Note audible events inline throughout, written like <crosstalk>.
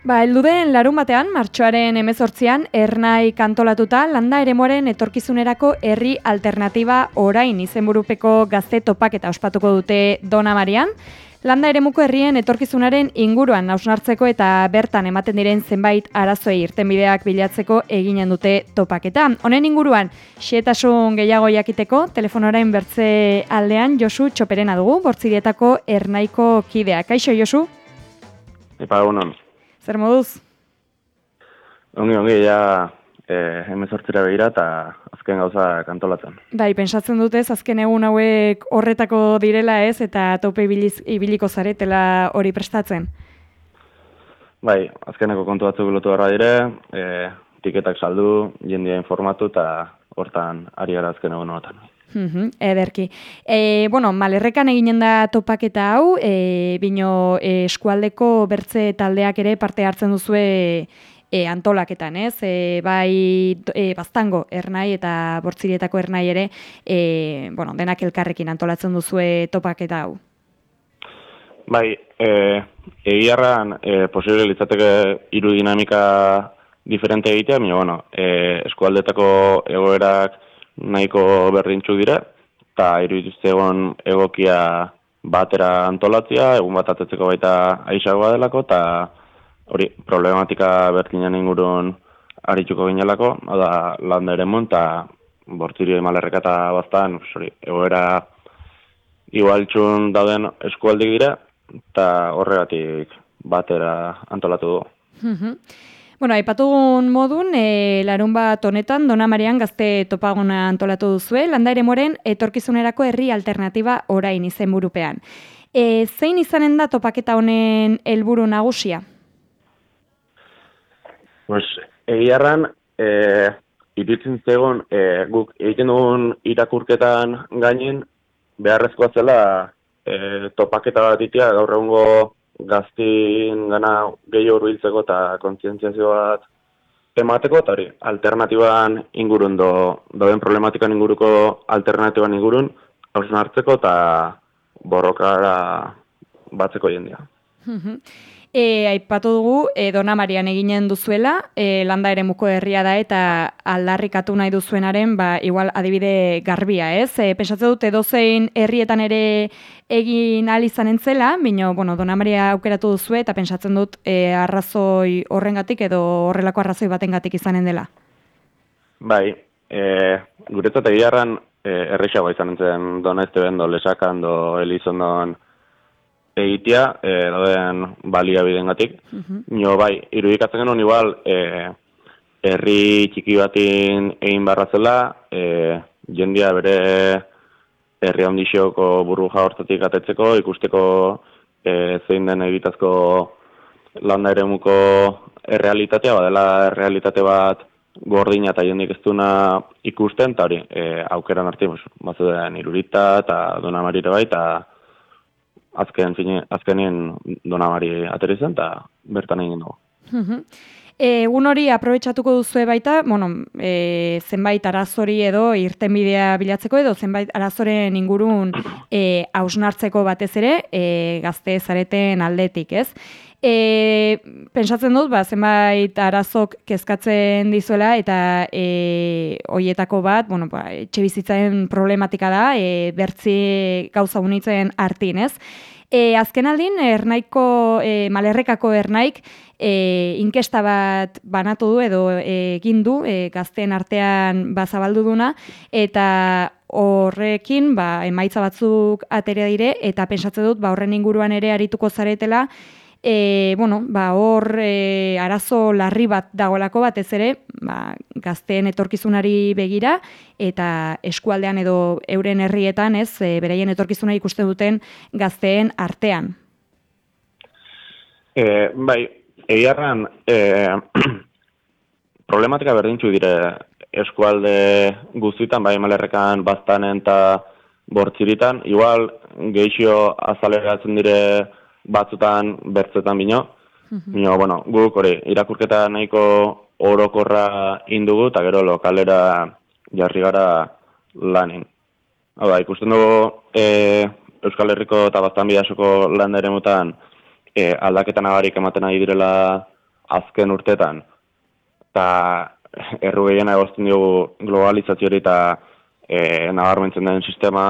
Ba, elduden larun batean, martxoaren emezortzian, ernai kantolatuta landa eremoaren etorkizunerako herri alternatiba orain izenburupeko gazte topak eta ospatuko dute Dona Marian. Landa eremuko herrien etorkizunaren inguruan nausnartzeko eta bertan ematen diren zenbait arazoi irtenbideak bilatzeko eginen dute topaketa. Honen inguruan, xietasun gehiago jakiteko, telefonorain bertze aldean Josu txoperena dugu, bortzirietako ernaiko kideak. Kaixo, Josu? Epa, egunon. Zer moduz? Ongi, ongi, ja eh, emezortzira behira eta azken gauza kantolatzen. Bai, pensatzen dutez, azken egun hauek horretako direla ez, eta tope ibiliz, ibiliko zaretela hori prestatzen? Bai, azkeneko kontu batzuk lotu gara dire, eh, tiketak saldu, jendia informatu eta hortan ari gara azken egun honetan. Mhm, ederki. E, bueno, malerrekan eginen da topaketa hau, e, bino e, eskualdeko bertze taldeak ere parte hartzen duzue e, antolaketan, ez? E, bai e, baztango ernai eta bortzirietako ernai ere, e, bueno, denak elkarrekin antolatzen duzue topaketa hau. Bai, e, egiarran e, posible litzateke hiru dinamika diferente egitea, baina, bueno, e, eskualdetako egoerak, nahiko berdintzu dira, eta irudituzte egon egokia batera antolatzia, egun bat atetzeko baita aizagoa delako, eta hori problematika bertinan ingurun arituko ginelako, da landa ere mun, eta bortziri malerreka eta baztan, hori, egoera igualtxun dauden eskualdi dira, eta horregatik batera antolatu du. Bueno, aipatugun modun, e, larun bat honetan, Dona Marian gazte topagona antolatu duzue, landa ere moren, etorkizunerako herri alternatiba orain izen burupean. E, zein izanen da topaketa honen helburu nagusia? Pues, egiarran, e, iritzen zegoen, e, guk egiten dugun irakurketan gainin, beharrezkoa zela e, topaketa bat itia, gaur egungo gaztin gana gehi biltzeko eta kontzientziazio bat emateko, eta hori, alternatiban ingurun do, doen problematikan inguruko alternatiban ingurun, hausen hartzeko eta borrokara batzeko jendia. E, aipatu dugu, e, Dona Marian eginen duzuela, e, landa ere muko herria da eta aldarrikatu nahi duzuenaren, ba, igual adibide garbia, ez? E, pensatze dute dozein herrietan ere egin alizan entzela, bino, bueno, Dona Maria aukeratu duzu eta pensatzen dut e, arrazoi horrengatik edo horrelako arrazoi batengatik izanen dela. Bai, e, guretzat egiarran e, errexagoa izan entzen Dona Estebendo, Lesakan, do Elizondon, egitea, e, dauden balia bidengatik. Mm -hmm. bai, irudikatzen genuen igual, e, herri txiki batin egin barra zela, e, jendia bere herri handixioko buru jaortatik atetzeko, ikusteko e, zein den egitazko landa ere muko errealitatea, badela errealitate bat gordina eta jendik ez duna ikusten, eta hori, e, aukeran arti, bazuden irurita eta donamarire bai, eta azken fine, azkenien donamari aterizan, eta bertan egin dugu. Egun hori aprobetsatuko duzu baita, bueno, e, zenbait arazori edo irtenbidea bilatzeko edo zenbait arazoren ingurun e, hausnartzeko batez ere e, gazte zareten aldetik, ez? E, pensatzen dut, ba, zenbait arazok kezkatzen dizuela eta e, hoietako bat, bueno, ba, etxe bizitzaren problematika da, e, bertzi gauza unitzen artin, ez? E, azken aldin, ernaiko, e, malerrekako ernaik, e, inkesta bat banatu du edo egin du e, gazten artean bazabaldu duna, eta horrekin ba, emaitza batzuk aterea dire, eta pensatzen dut ba, horren inguruan ere arituko zaretela, e, bueno, ba, hor e, arazo larri bat dagoelako batez ere, ba, gazteen etorkizunari begira eta eskualdean edo euren herrietan, ez, e, beraien etorkizuna ikuste duten gazteen artean. E, bai, egiarran e, <clears throat> problematika berdintzu dire eskualde guztietan, bai malerrekan, baztanen eta bortziritan, igual geixio azaleratzen dire batzutan bertzetan bino. Mhm. Bino, bueno, guk hori, irakurketa nahiko orokorra indugu eta gero lokalera jarri gara lanin. Hau ikusten dugu e, Euskal Herriko eta Bastan Bidasoko landa ere mutan e, aldaketan agarik ematen ari direla azken urtetan, eta erru gehiena egozten dugu globalizazioari eta e, nabarmentzen den sistema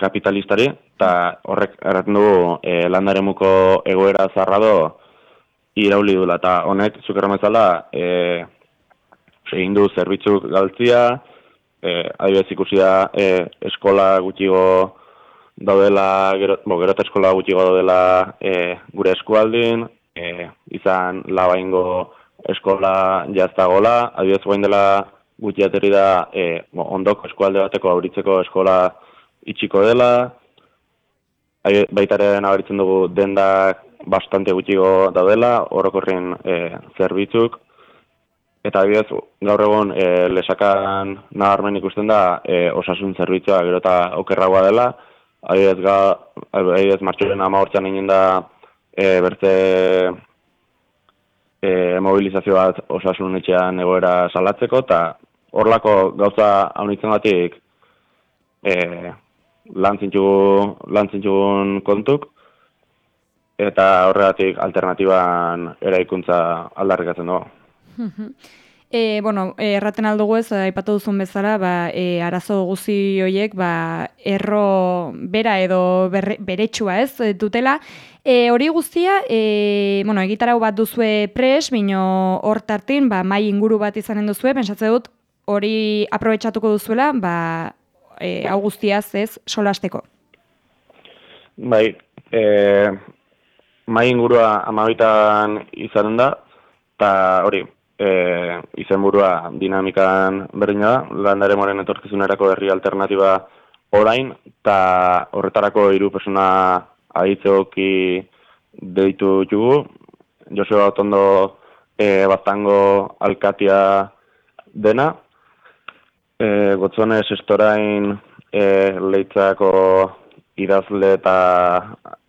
kapitalistari, eta horrek erraten dugu e, landaremuko egoera zarrado irauli dula, eta honek, zukerra mezala, e, egin du zerbitzuk galtzia, e, adibidez ikusi da e, eskola gutxigo daudela, gero, bo, gero eta eskola gutxigo daudela e, gure eskualdin, e, izan labaingo eskola jaztagola, adibidez guain dela gutxi ateri da e, bo, ondoko eskualde bateko auritzeko eskola itxiko dela, baitaren abaritzen dugu dendak bastante gutxigo daudela, orokorrin e, zerbitzuk, eta adibidez gaur egon e, lesakan nabarmen ikusten da e, osasun zerbitzua gero eta okerragoa dela, adibidez, ga, adibidez martxuren ama hortzean egin da e, bertze e, mobilizazio bat osasun etxean egoera salatzeko, eta horlako gauza haunitzen batik e, lantzintxugun kontuk, eta horregatik alternatiban eraikuntza aldarrikatzen dugu. <laughs> E, bueno, erraten aldugu ez, aipatu duzun bezala, ba, e, arazo guzi horiek, ba, erro bera edo berre, beretsua ez, dutela. E, hori guztia, e, bueno, egitarau bat duzue pres, bino hor tartin, ba, mai inguru bat izanen duzue, pensatze dut, hori aprobetsatuko duzuela, ba, e, hau guztiaz ez, solasteko. Bai, e, mai ingurua amabitan izanen da, eta hori, e, izenburua dinamikan berdina da, landare moren etorkizunerako herri alternatiba orain, eta horretarako hiru persona aditzeoki deitu jugu, Joseba Otondo e, Baztango Alkatia dena, e, gotzone sestorain e, leitzako idazle eta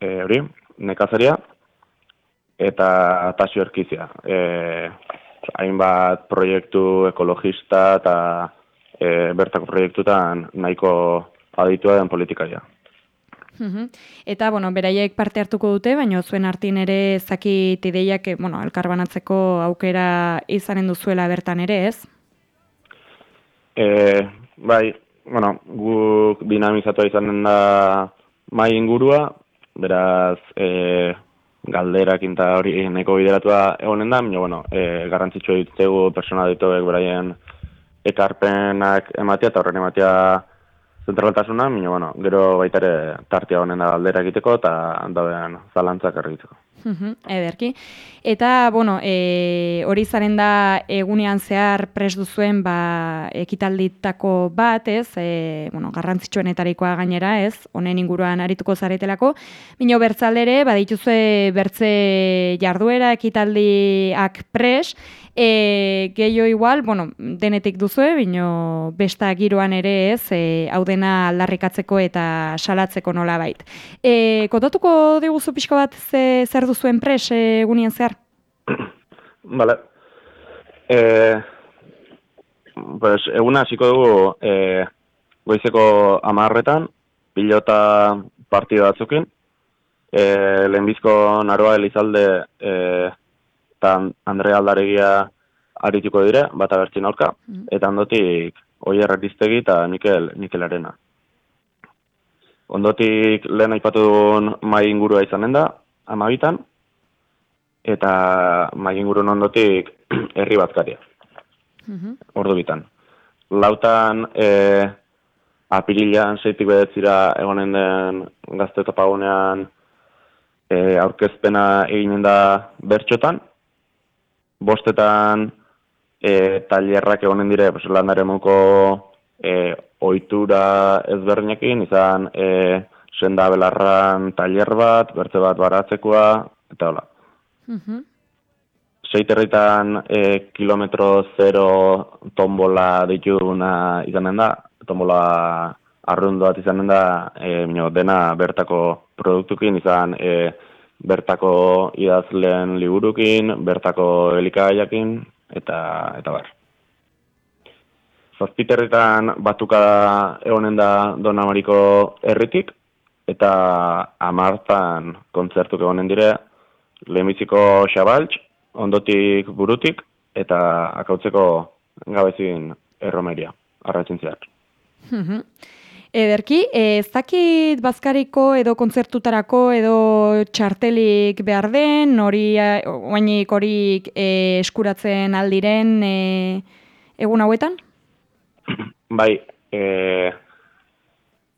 e, hori, nekazaria, eta tasio erkizia. E, hainbat proiektu ekologista eta e, bertako proiektutan nahiko aditua den politikaia. Eta, bueno, beraiek parte hartuko dute, baina zuen hartin ere zakit ideiak, bueno, elkarbanatzeko aukera izanen duzuela bertan ere, ez? E, bai, bueno, guk dinamizatu izanen da mai ingurua, beraz, e, galderak eta hori neko bideratua egonen da, baina, bueno, e, garrantzitsua ditutegu persona dituek beraien ekarpenak ematea eta horren ematea zentraltasuna, baina, bueno, gero baita ere tartia honen da galdera egiteko eta dauden zalantzak argitzeko. Ederki. Eta, bueno, e, hori zaren da egunean zehar pres duzuen ba, ekitalditako bat, ez? E, bueno, garrantzitsuenetarikoa gainera, ez? Honen inguruan arituko zaretelako. Bino bertzaldere, badituzue bertze jarduera ekitaldiak pres, E, gehiago igual, bueno, denetik duzue, bino besta giroan ere ez, e, hau dena aldarrikatzeko eta salatzeko nola bait. E, kotatuko diguzu pixko bat ze, zer duzuen pres egunien zehar? <clears throat> Bale. E, pues, eguna hasiko dugu e, goizeko amarretan, pilota partida batzukin, e, lehenbizko naroa elizalde e, eta Andre Aldaregia arituko dire, bat abertzin aurka, mm. eta ondotik Oier Erdiztegi eta Mikel, Mikel Arena. Ondotik lehen aipatu duen mai ingurua izanen da, amabitan, eta mai ingurun ondotik <clears throat> herri batzkaria. Mm -hmm. Ordu bitan. Lautan, e, apirilean zeitik bedetzira egonen den gazte eta pagunean e, aurkezpena eginen da bertxotan, bostetan e, tailerrak egonen dire pues, landaremuko e, oitura ezberdinekin, izan e, senda belarran tailer bat, bertze bat baratzekoa, eta hola. Mm -hmm. Seiterritan e, kilometro zero tombola dituna izanen da, tombola arrundu bat izanen da, e, dena bertako produktukin izan e, bertako idazleen liburukin, bertako elikagaiakin, eta, eta bar. Zazpiterritan batuka egonen da Dona Mariko herritik, eta amartan kontzertuk egonen dire, lehenbiziko xabaltx, ondotik burutik, eta akautzeko gabezin erromeria, arratzen zehar. Ederki, ez dakit bazkariko edo kontzertutarako edo txartelik behar den, hori oainik horik e, eskuratzen aldiren e, egun hauetan? <clears throat> Bai, e,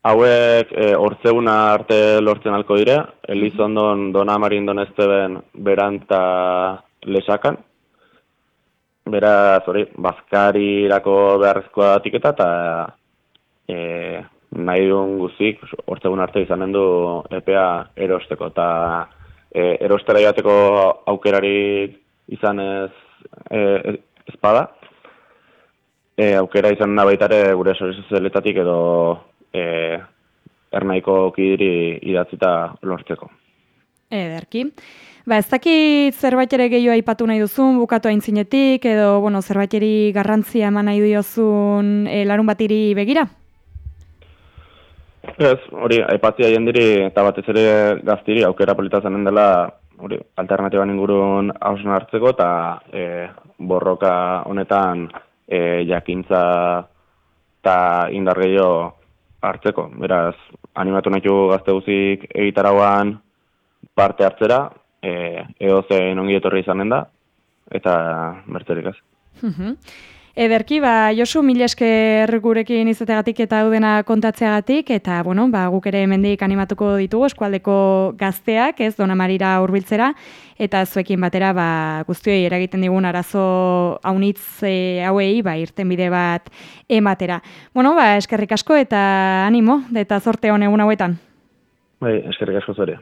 hauek e, ortzeuna arte lortzen alko dire, Elizondon Dona Marin Donesteben beranta lesakan, Beraz, hori, bazkarirako beharrezkoa tiketa eta e, nahi duen guzik, hortzegun arte izanen du EPA erosteko, eta e, erostera jateko aukerarik izan ez e, espada, e, aukera izan nabaitare gure sorizuzeletatik edo e, ernaiko kidiri idatzita lortzeko. Ederki. Ba, ez dakit zerbait ere gehiago aipatu nahi duzun, bukatu aintzinetik, edo, bueno, zerbait garrantzia eman nahi diozun e, larun batiri begira? Ez, hori, aipatzia jendiri eta batez ere gaztiri aukera polita zanen dela hori, alternatiban ingurun hausen hartzeko eta e, borroka honetan e, jakintza eta indar gehiago hartzeko. Beraz, animatu nahi gazte guzik egitarauan parte hartzera, e, edo zein ongi etorri izanen da, eta mertzerik ez. Ederki, ba, Josu, mil esker gurekin izategatik eta hau dena kontatzeagatik, eta, bueno, ba, guk ere hemendik animatuko ditugu eskualdeko gazteak, ez, dona marira urbiltzera, eta zuekin batera, ba, guztioi eragiten digun arazo haunitz e, hauei, ba, irten bide bat ematera. Bueno, ba, eskerrik asko eta animo, eta zorte hone egun hauetan. Bai, eskerrik asko zurea.